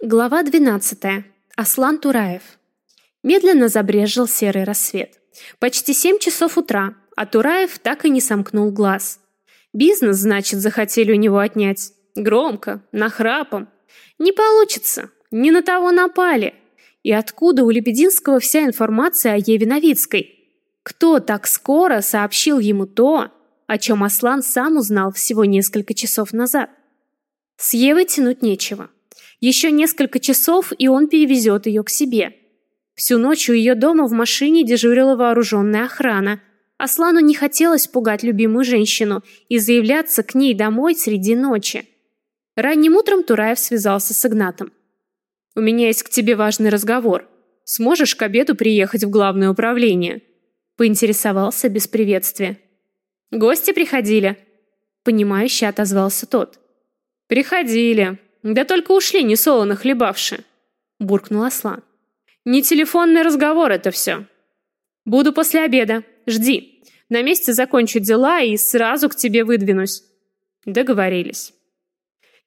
Глава 12. Аслан Тураев. Медленно забрезжил серый рассвет. Почти семь часов утра, а Тураев так и не сомкнул глаз. Бизнес, значит, захотели у него отнять. Громко, нахрапом. Не получится, не на того напали. И откуда у Лебединского вся информация о Еве Новицкой? Кто так скоро сообщил ему то, о чем Аслан сам узнал всего несколько часов назад? С Евой тянуть нечего. Еще несколько часов, и он перевезет ее к себе. Всю ночь у ее дома в машине дежурила вооруженная охрана. Аслану не хотелось пугать любимую женщину и заявляться к ней домой среди ночи. Ранним утром Тураев связался с Игнатом. «У меня есть к тебе важный разговор. Сможешь к обеду приехать в главное управление?» Поинтересовался без приветствия. «Гости приходили?» Понимающе отозвался тот. «Приходили. Да только ушли не солоно хлебавши, буркнул Аслан. Не телефонный разговор это все. Буду после обеда. Жди. На месте закончу дела и сразу к тебе выдвинусь. Договорились.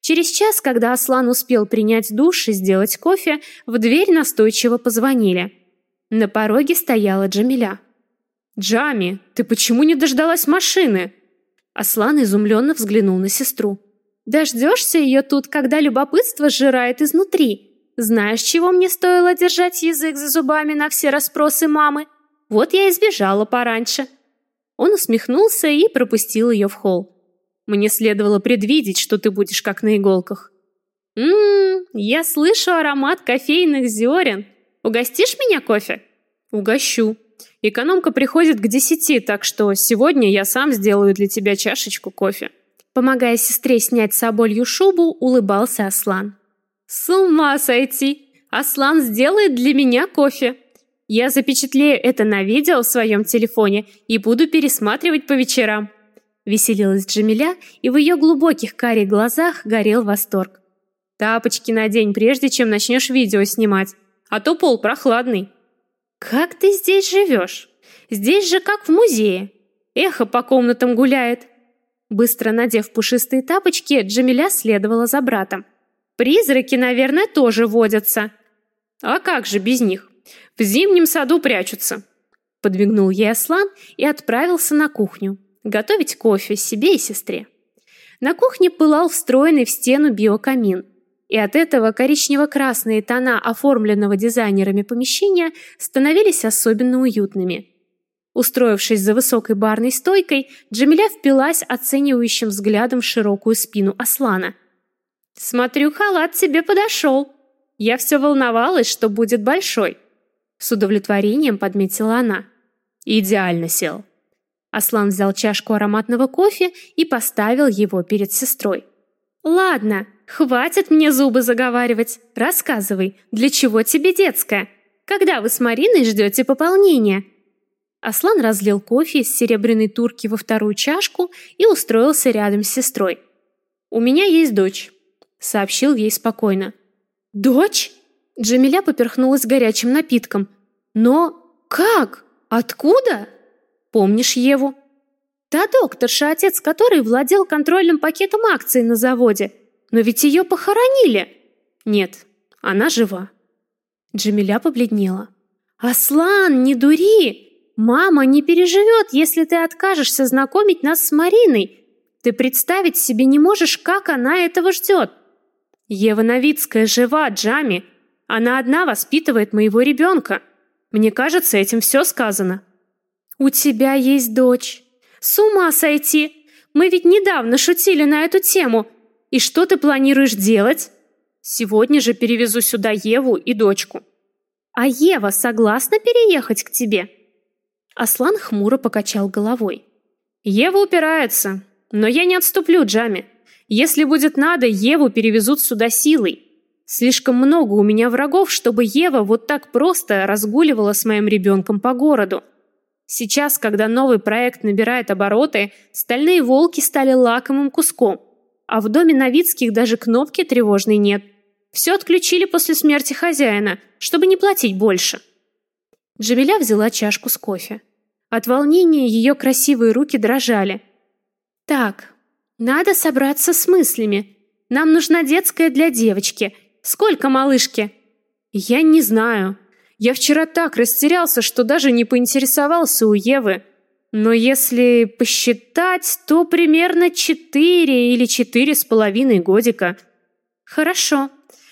Через час, когда Аслан успел принять душ и сделать кофе, в дверь настойчиво позвонили. На пороге стояла Джамиля. «Джами, ты почему не дождалась машины?» Аслан изумленно взглянул на сестру. Дождешься ее тут, когда любопытство сжирает изнутри. Знаешь, чего мне стоило держать язык за зубами на все расспросы мамы? Вот я и сбежала пораньше. Он усмехнулся и пропустил ее в холл. Мне следовало предвидеть, что ты будешь как на иголках. Ммм, я слышу аромат кофейных зерен. Угостишь меня кофе? Угощу. Экономка приходит к десяти, так что сегодня я сам сделаю для тебя чашечку кофе. Помогая сестре снять соболью шубу, улыбался Аслан. «С ума сойти! Аслан сделает для меня кофе. Я запечатлею это на видео в своем телефоне и буду пересматривать по вечерам». Веселилась Джамиля, и в ее глубоких карих глазах горел восторг. «Тапочки надень, прежде чем начнешь видео снимать, а то пол прохладный». «Как ты здесь живешь? Здесь же как в музее. Эхо по комнатам гуляет. Быстро надев пушистые тапочки, Джамиля следовала за братом. Призраки, наверное, тоже водятся. А как же без них? В зимнем саду прячутся. Подвигнул ей Аслан и отправился на кухню. Готовить кофе себе и сестре. На кухне пылал встроенный в стену биокамин. И от этого коричнево-красные тона оформленного дизайнерами помещения становились особенно уютными – Устроившись за высокой барной стойкой, Джамиля впилась оценивающим взглядом в широкую спину Аслана. «Смотрю, халат тебе подошел. Я все волновалась, что будет большой». С удовлетворением подметила она. «Идеально сел». Аслан взял чашку ароматного кофе и поставил его перед сестрой. «Ладно, хватит мне зубы заговаривать. Рассказывай, для чего тебе детская? Когда вы с Мариной ждете пополнения?» Аслан разлил кофе из серебряной турки во вторую чашку и устроился рядом с сестрой. «У меня есть дочь», — сообщил ей спокойно. «Дочь?» Джамиля поперхнулась горячим напитком. «Но как? Откуда?» «Помнишь Еву?» «Та докторша, отец которой владел контрольным пакетом акций на заводе. Но ведь ее похоронили!» «Нет, она жива». Джамиля побледнела. «Аслан, не дури! Мама не переживет, если ты откажешься знакомить нас с Мариной. Ты представить себе не можешь, как она этого ждет. Ева Новицкая жива, Джами. Она одна воспитывает моего ребенка. Мне кажется, этим все сказано. У тебя есть дочь. С ума сойти. Мы ведь недавно шутили на эту тему. И что ты планируешь делать? Сегодня же перевезу сюда Еву и дочку. А Ева согласна переехать к тебе? Аслан хмуро покачал головой. Ева упирается, но я не отступлю, Джами. Если будет надо, Еву перевезут сюда силой. Слишком много у меня врагов, чтобы Ева вот так просто разгуливала с моим ребенком по городу. Сейчас, когда новый проект набирает обороты, стальные волки стали лакомым куском. А в доме Новицких даже кнопки тревожной нет. Все отключили после смерти хозяина, чтобы не платить больше. Джамиля взяла чашку с кофе. От волнения ее красивые руки дрожали. «Так, надо собраться с мыслями. Нам нужна детская для девочки. Сколько малышке?» «Я не знаю. Я вчера так растерялся, что даже не поинтересовался у Евы. Но если посчитать, то примерно четыре или четыре с половиной годика». «Хорошо.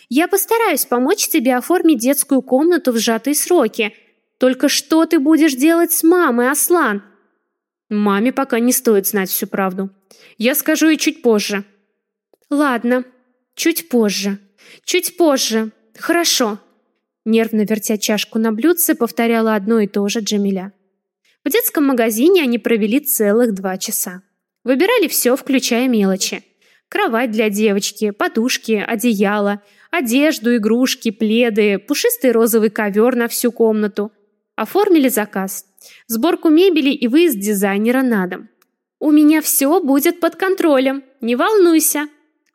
Я постараюсь помочь тебе оформить детскую комнату в сжатые сроки. Только что ты будешь делать с мамой, Аслан?» «Маме пока не стоит знать всю правду. Я скажу ей чуть позже». «Ладно, чуть позже. Чуть позже. Хорошо. Нервно вертя чашку на блюдце, повторяла одно и то же Джамиля. В детском магазине они провели целых два часа. Выбирали все, включая мелочи. Кровать для девочки, подушки, одеяло, одежду, игрушки, пледы, пушистый розовый ковер на всю комнату. Оформили заказ. Сборку мебели и выезд дизайнера на дом. «У меня все будет под контролем, не волнуйся»,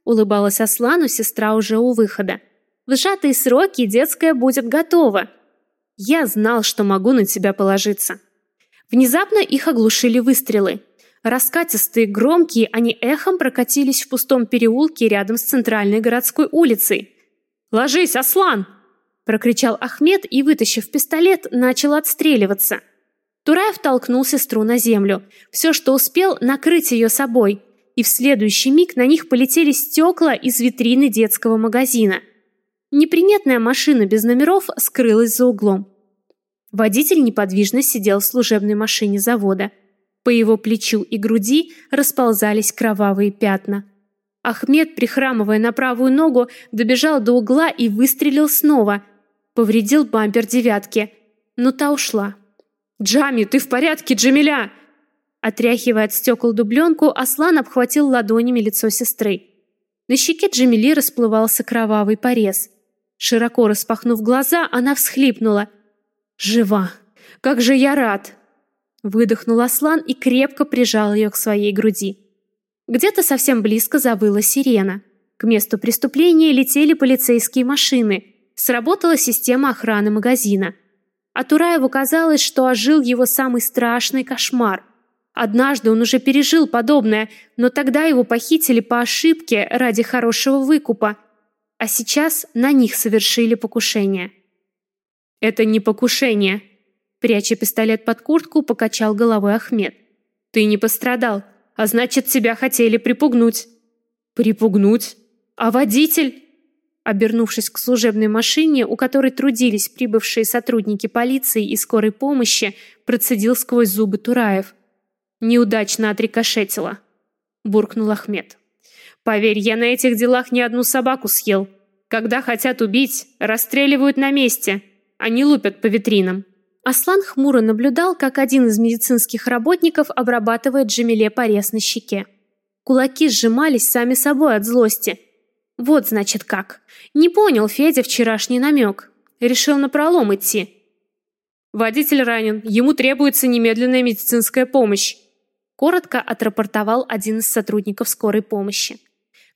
улыбалась Аслану сестра уже у выхода. В сжатые сроки детская будет готова. Я знал, что могу на тебя положиться. Внезапно их оглушили выстрелы. Раскатистые, громкие, они эхом прокатились в пустом переулке рядом с центральной городской улицей. «Ложись, Аслан!» – прокричал Ахмед и, вытащив пистолет, начал отстреливаться. Тураев толкнул сестру на землю. Все, что успел, накрыть ее собой. И в следующий миг на них полетели стекла из витрины детского магазина – Неприметная машина без номеров скрылась за углом. Водитель неподвижно сидел в служебной машине завода. По его плечу и груди расползались кровавые пятна. Ахмед, прихрамывая на правую ногу, добежал до угла и выстрелил снова. Повредил бампер девятки, но та ушла. «Джами, ты в порядке, Джамиля?» Отряхивая от стекол дубленку, Аслан обхватил ладонями лицо сестры. На щеке Джамили расплывался кровавый порез. Широко распахнув глаза, она всхлипнула. «Жива! Как же я рад!» Выдохнул Аслан и крепко прижал ее к своей груди. Где-то совсем близко завыла сирена. К месту преступления летели полицейские машины. Сработала система охраны магазина. А Тураеву казалось, что ожил его самый страшный кошмар. Однажды он уже пережил подобное, но тогда его похитили по ошибке ради хорошего выкупа – а сейчас на них совершили покушение. Это не покушение, пряча пистолет под куртку, покачал головой Ахмед. Ты не пострадал, а значит, тебя хотели припугнуть. Припугнуть? А водитель? Обернувшись к служебной машине, у которой трудились прибывшие сотрудники полиции и скорой помощи, процедил сквозь зубы Тураев. Неудачно отрикошетило, буркнул Ахмед. Поверь, я на этих делах ни одну собаку съел. Когда хотят убить, расстреливают на месте. Они лупят по витринам. Аслан хмуро наблюдал, как один из медицинских работников обрабатывает Джамиле порез на щеке. Кулаки сжимались сами собой от злости. Вот значит как. Не понял Федя вчерашний намек. Решил напролом идти. Водитель ранен, ему требуется немедленная медицинская помощь. Коротко отрапортовал один из сотрудников скорой помощи.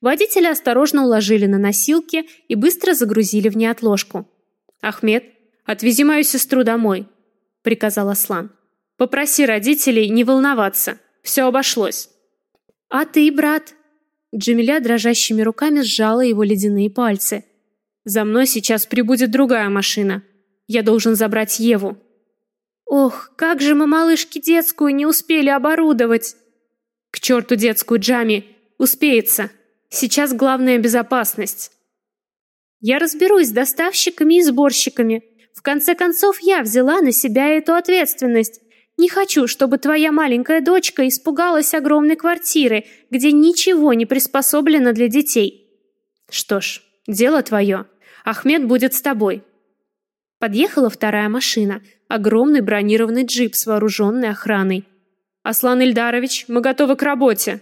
Водителя осторожно уложили на носилки и быстро загрузили в неотложку. «Ахмед, отвези мою сестру домой», — приказал Аслан. «Попроси родителей не волноваться. Все обошлось». «А ты, брат?» Джамиля дрожащими руками сжала его ледяные пальцы. «За мной сейчас прибудет другая машина. Я должен забрать Еву». «Ох, как же мы малышки детскую не успели оборудовать!» «К черту детскую, Джами! Успеется!» Сейчас главная безопасность. Я разберусь с доставщиками и сборщиками. В конце концов, я взяла на себя эту ответственность. Не хочу, чтобы твоя маленькая дочка испугалась огромной квартиры, где ничего не приспособлено для детей. Что ж, дело твое. Ахмед будет с тобой. Подъехала вторая машина, огромный бронированный джип с вооруженной охраной. Аслан Ильдарович, мы готовы к работе.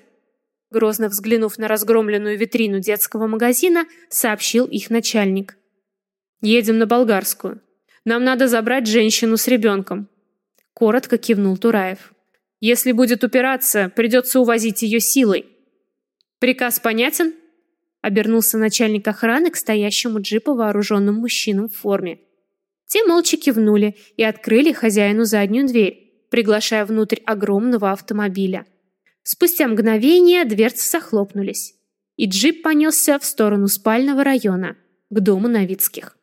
Грозно взглянув на разгромленную витрину детского магазина, сообщил их начальник. «Едем на Болгарскую. Нам надо забрать женщину с ребенком». Коротко кивнул Тураев. «Если будет упираться, придется увозить ее силой». «Приказ понятен?» Обернулся начальник охраны к стоящему джипу вооруженным мужчинам в форме. Те молча кивнули и открыли хозяину заднюю дверь, приглашая внутрь огромного автомобиля. Спустя мгновение дверцы захлопнулись, и джип понесся в сторону спального района. к дому Новицких.